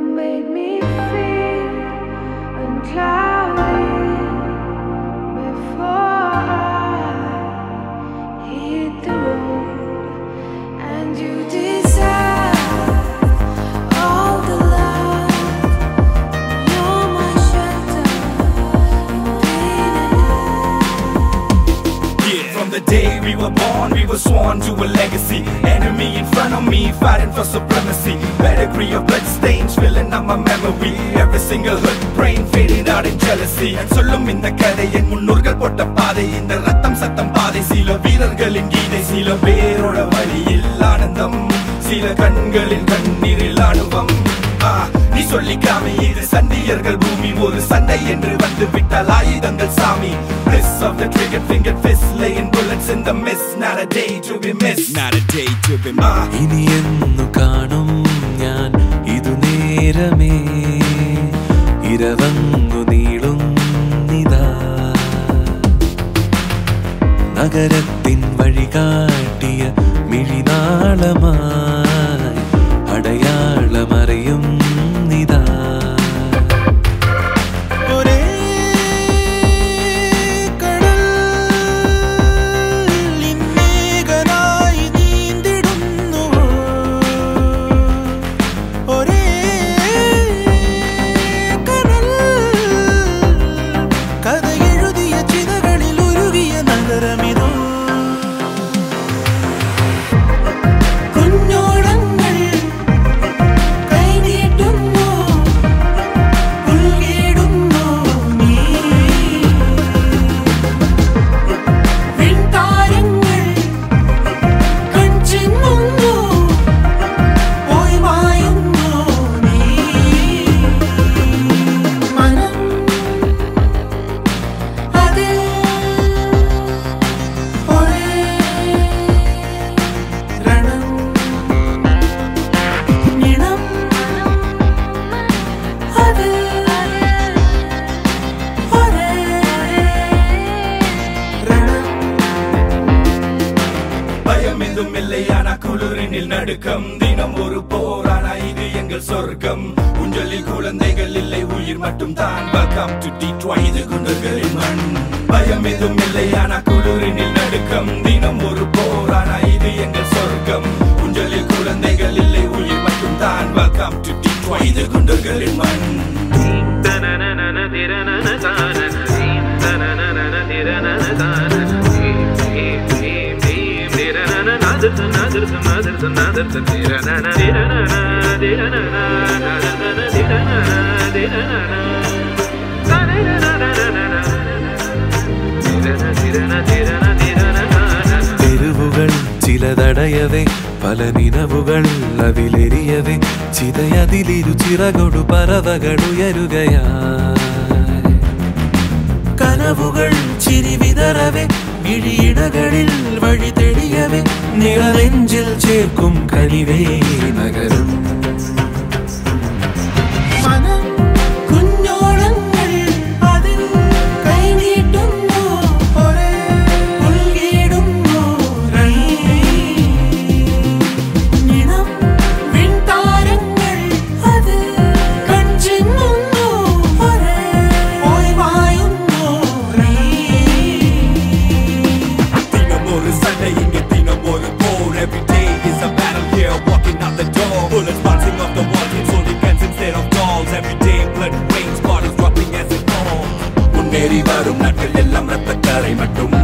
made were to a legacy. Enemy in front of me, fighting for supremacy. Pedigree of blood stains filling up my memory. Every single hood brain fading out in jealousy. And சொல்லும் இந்த கதை என் முன்னோர்கள் போட்ட பாதை இந்த ரத்தம் சத்தம் பாதை சில வீரர்களின் கீதை சில பேரோட வழியில் ஆனந்தம் சில கண்களில் கண்ணீரில் அனுபவம் நீ சொல்லிக்காம இது சண்டியர்கள் பூமி ஒரு சண்டை என்று வந்து விட்டால் ஆயுதங்கள் சாமி Bliss of the trigger finger fist bullets in the mist not a day to be missed Not a day to be ആ, ഇനി എന്നു കാണും ഞാൻ ഇതു നേരമേ ഇരവങ്ങു നീളുന്നിതാ നഗരത്തിൻ വഴി കാട്ടിയ മിഴിനാളമായി நடுக்கம் தினம் ஒரு போரான இது எங்கள் சொர்க்கம். உஞ்சலில் குழந்தைகள் இல்லை உயிர் மட்டும் தான். வெல்கம் டு டி இது குண்டர்களின் மண். பயம் எதுவும் இல்லையான குளிரினில் நடுக்கம். தினம் ஒரு போரான இது எங்கள் சொர்க்கம். உஞ்சலில் குழந்தைகள் இல்லை உயிர் மட்டும் தான். வெல்கம் டு டி இது குண்டர்களின் மண். തെരുവുകൾ ചിലതടയവേ പല നിലവുകൾ അതിലെരിയവേ ചിതയതിലിരു ചിറകൊടു പറവകളുയരുകയാ. കനവുകൾ ചിരി വിതറവേ മിഴിയിടകളിൽ വഴി തെളിയവേ നിറനെഞ്ചിൽ ചേർക്കും കനിവേ നഗരം. ஏறி வரும் நாட்கள் எல்லாம் ரத்தக்காரை மட்டும்.